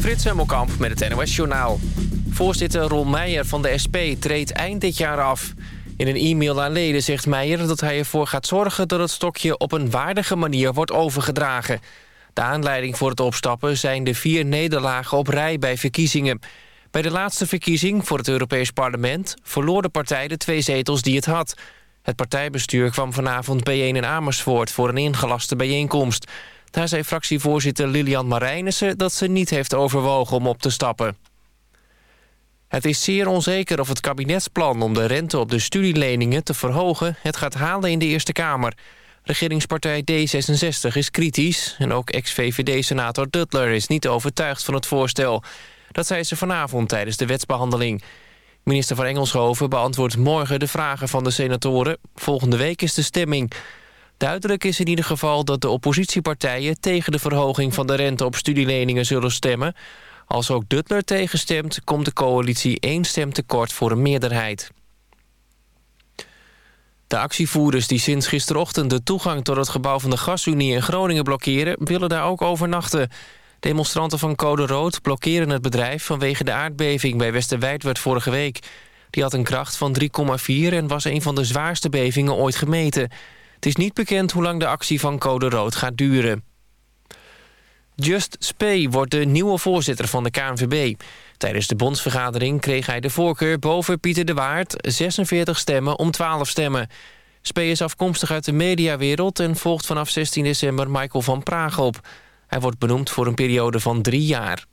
Frits Hemmelkamp met het NOS Journaal. Voorzitter Ron Meijer van de SP treedt eind dit jaar af. In een e-mail aan leden zegt Meijer dat hij ervoor gaat zorgen... dat het stokje op een waardige manier wordt overgedragen. De aanleiding voor het opstappen zijn de vier nederlagen op rij bij verkiezingen. Bij de laatste verkiezing voor het Europees Parlement... verloor de partij de twee zetels die het had. Het partijbestuur kwam vanavond bijeen in Amersfoort... voor een ingelaste bijeenkomst... Daar zei fractievoorzitter Lilian Marijnissen dat ze niet heeft overwogen om op te stappen. Het is zeer onzeker of het kabinetsplan om de rente op de studieleningen te verhogen... het gaat halen in de Eerste Kamer. Regeringspartij D66 is kritisch en ook ex-VVD-senator Duttler is niet overtuigd van het voorstel. Dat zei ze vanavond tijdens de wetsbehandeling. Minister van Engelshoven beantwoordt morgen de vragen van de senatoren. Volgende week is de stemming. Duidelijk is in ieder geval dat de oppositiepartijen... tegen de verhoging van de rente op studieleningen zullen stemmen. Als ook Duttler tegenstemt, komt de coalitie één stem tekort voor een meerderheid. De actievoerders die sinds gisterochtend de toegang tot het gebouw van de Gasunie in Groningen blokkeren, willen daar ook overnachten. Demonstranten van Code Rood blokkeren het bedrijf vanwege de aardbeving bij Westerwijdwerd vorige week. Die had een kracht van 3,4 en was een van de zwaarste bevingen ooit gemeten. Het is niet bekend hoe lang de actie van Code Rood gaat duren. Just Spee wordt de nieuwe voorzitter van de KNVB. Tijdens de bondsvergadering kreeg hij de voorkeur boven Pieter de Waard... 46 stemmen om 12 stemmen. Spee is afkomstig uit de mediawereld... en volgt vanaf 16 december Michael van Praag op. Hij wordt benoemd voor een periode van drie jaar.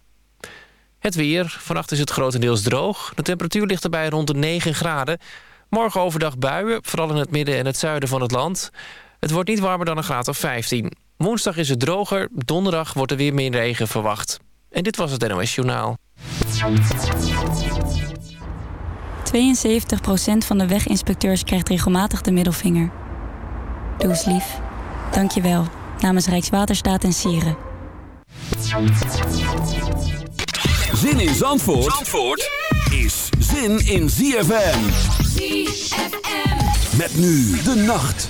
Het weer. Vannacht is het grotendeels droog. De temperatuur ligt erbij rond de 9 graden. Morgen overdag buien, vooral in het midden en het zuiden van het land. Het wordt niet warmer dan een graad of 15. Woensdag is het droger, donderdag wordt er weer meer regen verwacht. En dit was het NOS Journaal. 72% van de weginspecteurs krijgt regelmatig de middelvinger. Doe eens lief. Dank je wel. Namens Rijkswaterstaat en Sieren. Zin in Zandvoort, Zandvoort is zin in ZFM. Met nu de nacht.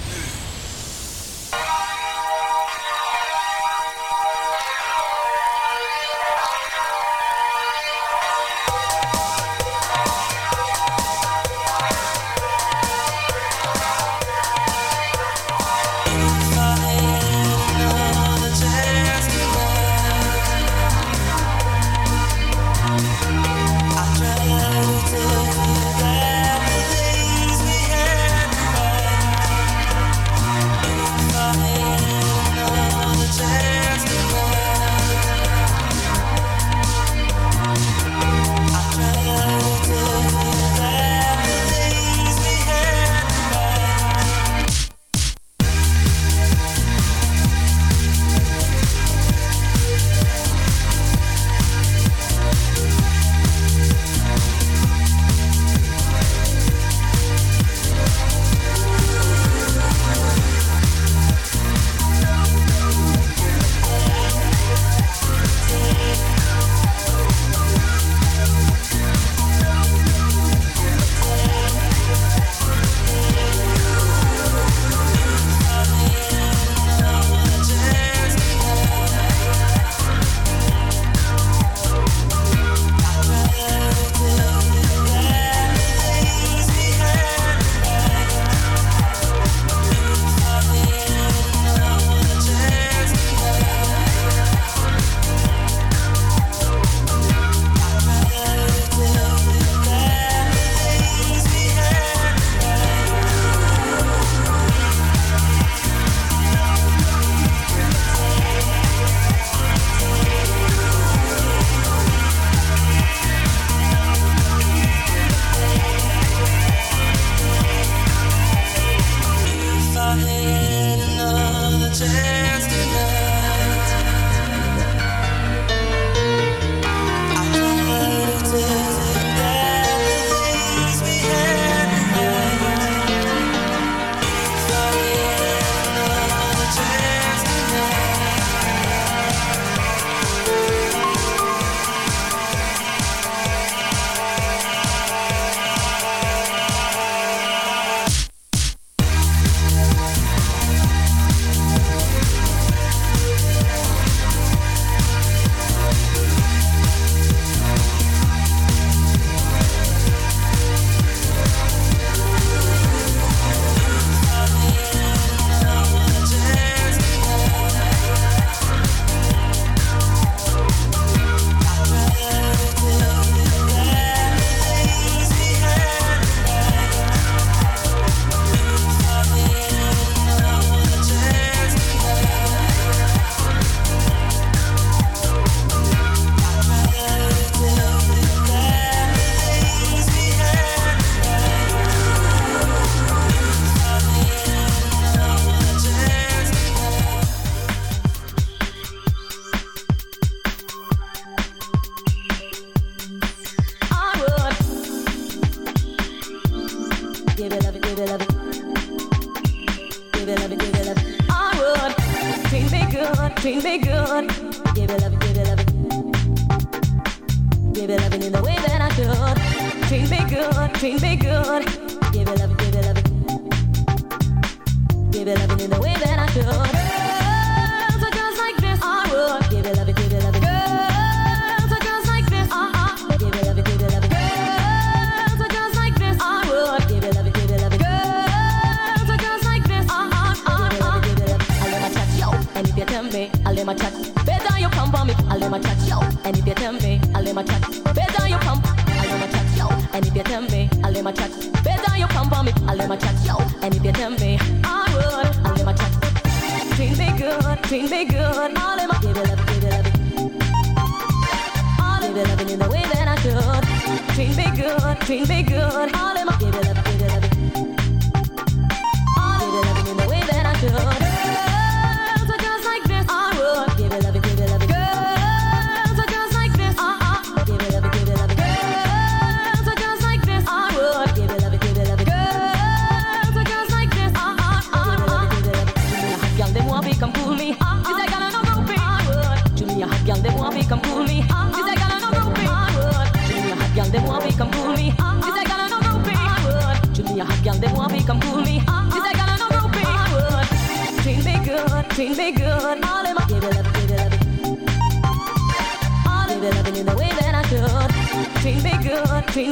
Girls are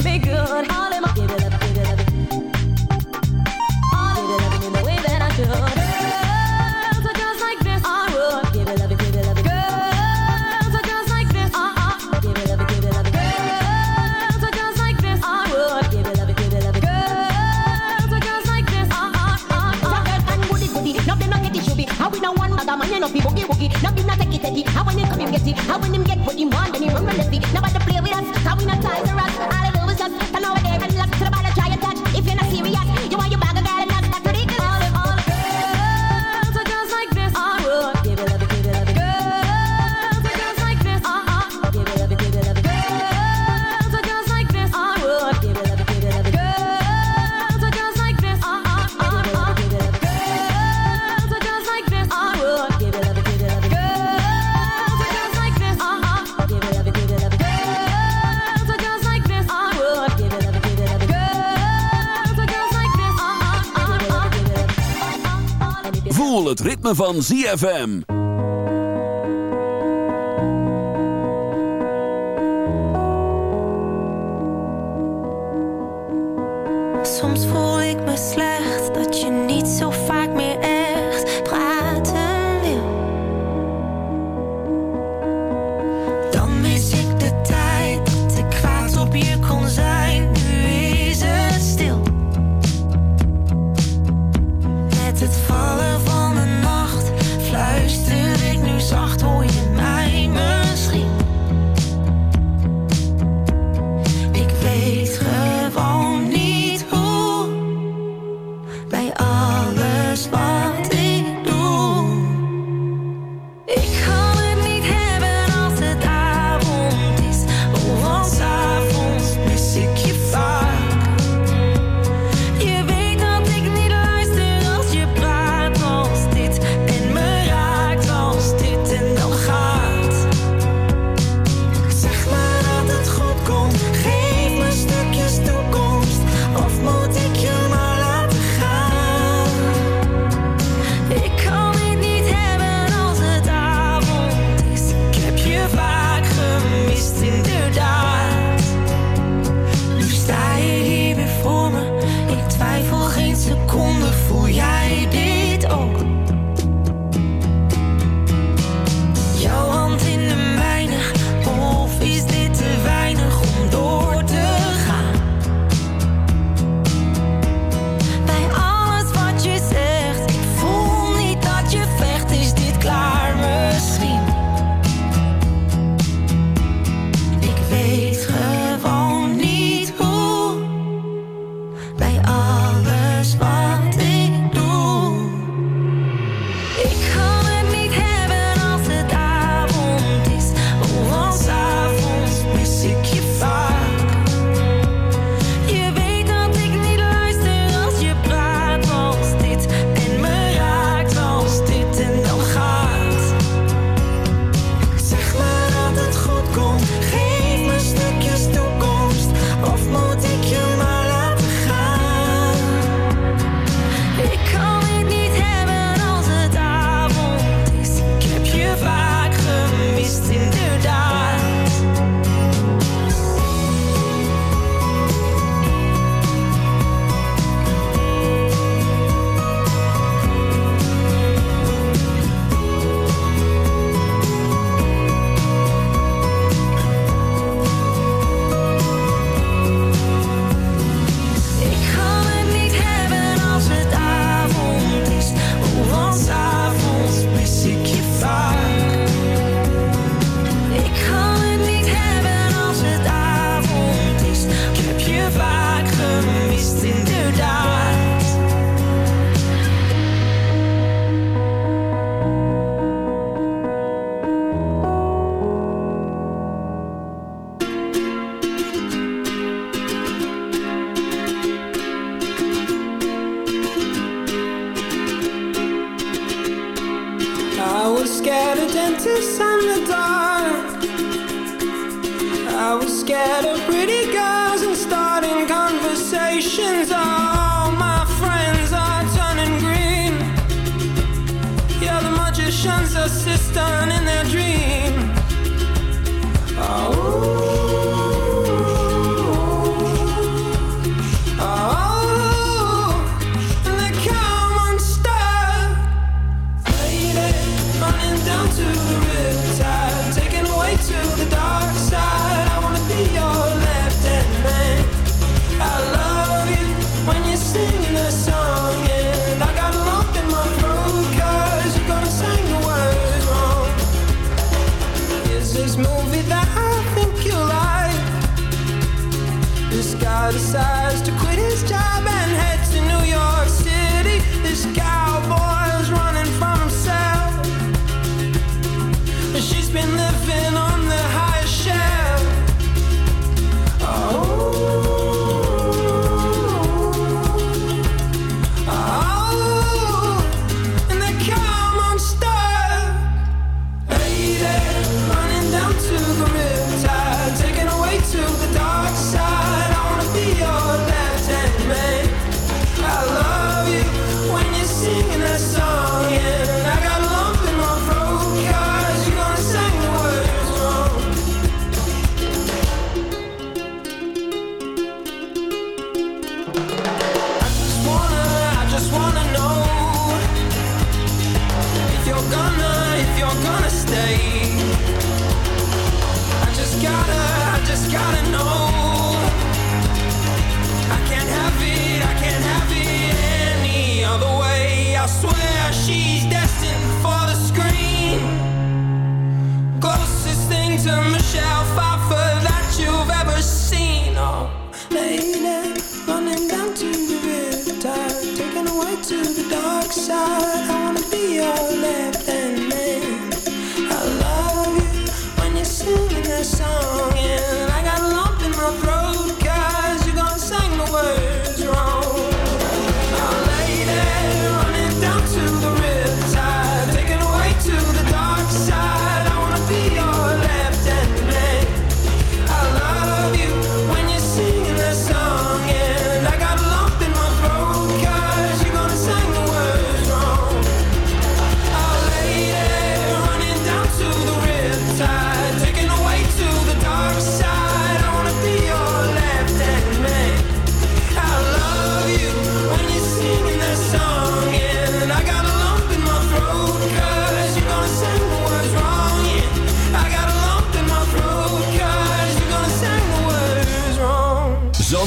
just like this. I would. Girls are just like this. Girls are just like this. I would. Girls are just like this. Girls goody goody. Now not get it. How we one other man, be boogie boogie. Now not when him get him get what him want, then he run relentlessly. Now van ZFM.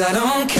Cause I don't care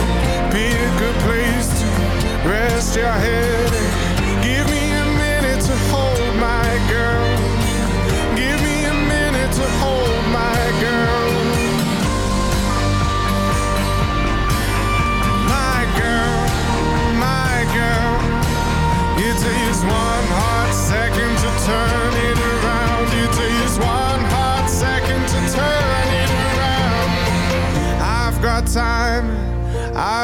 Pick a good place to rest your head. Give me a minute to hold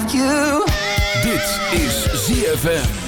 Have you? Dit is ZFM.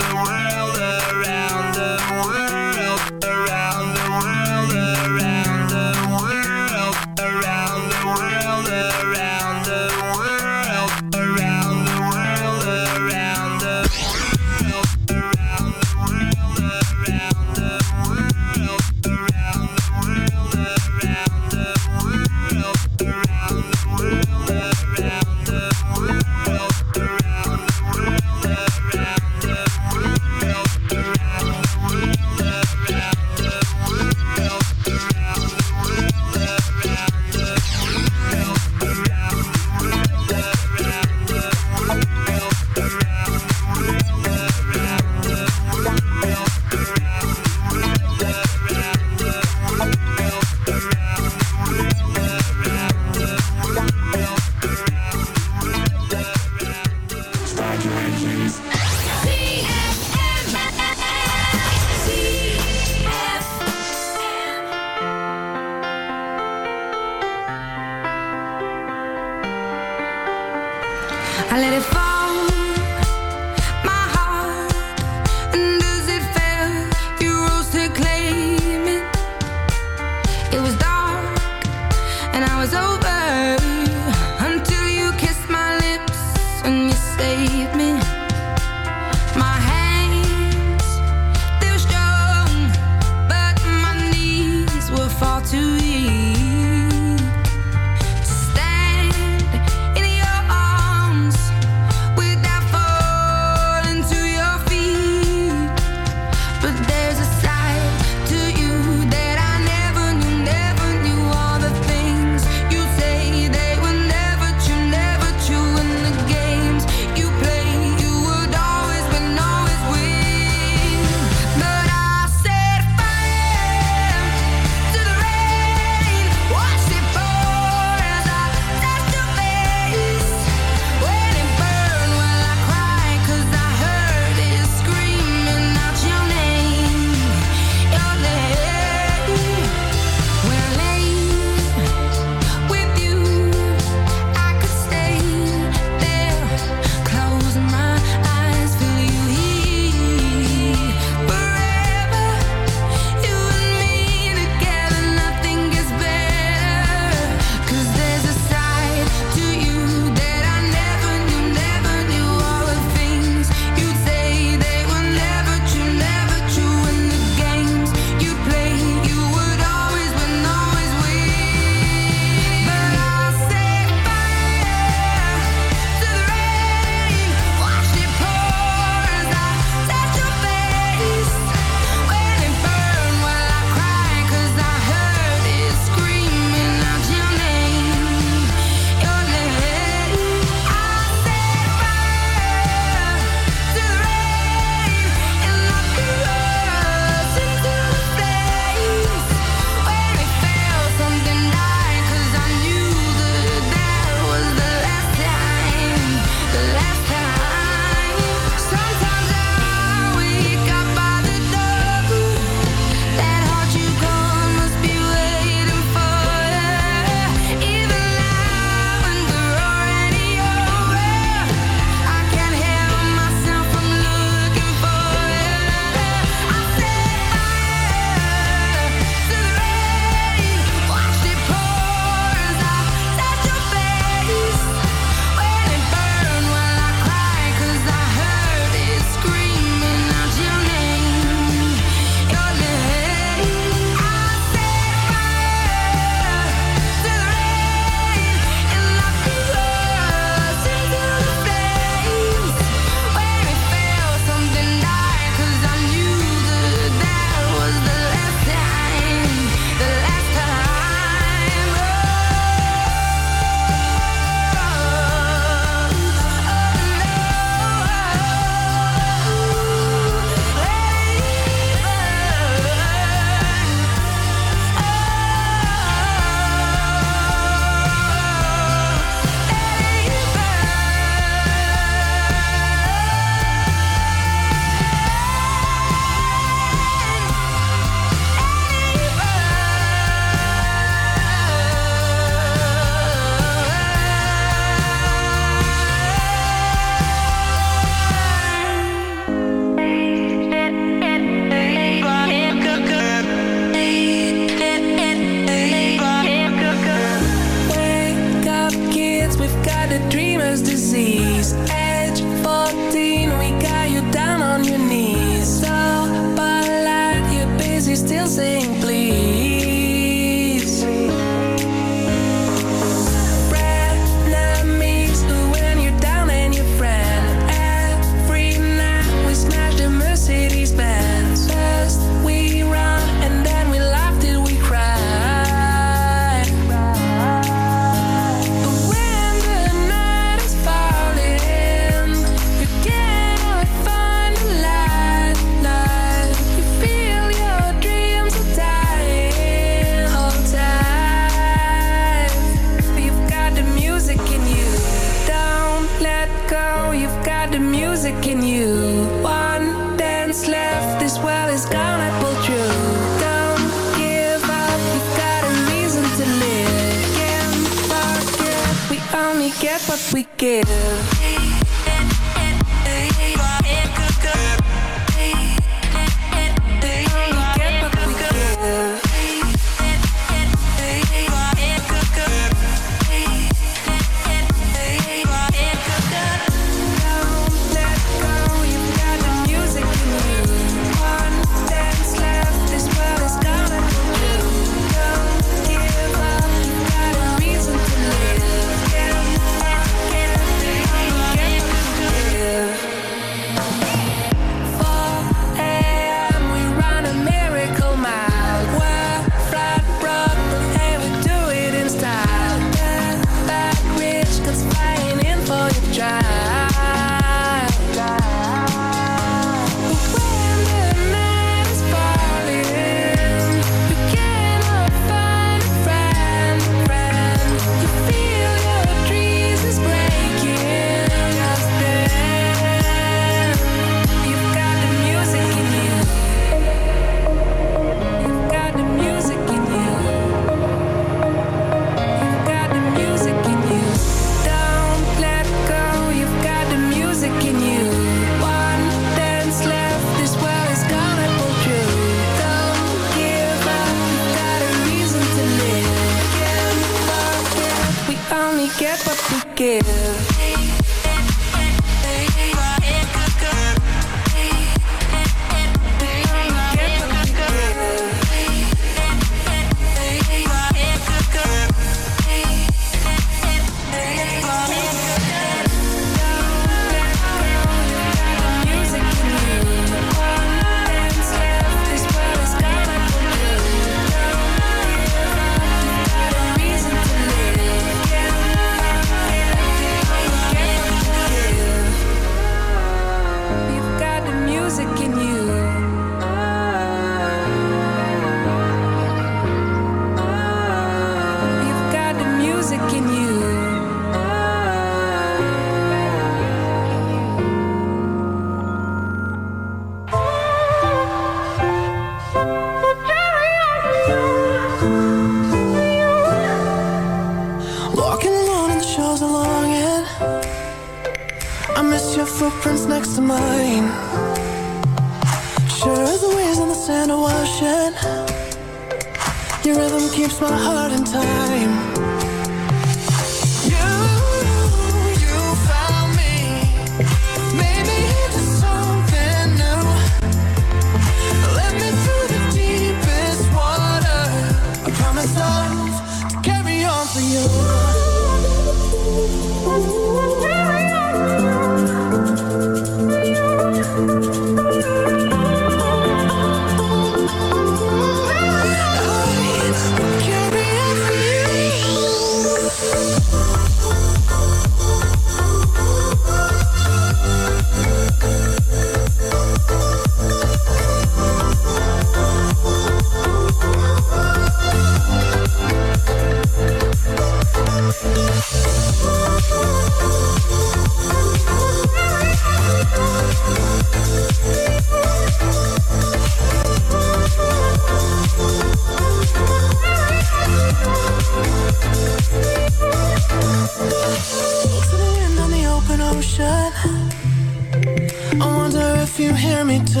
wonder if you hear me too.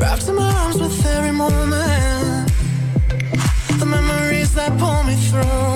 Wrapped in my arms with every moment. The memories that pull me through.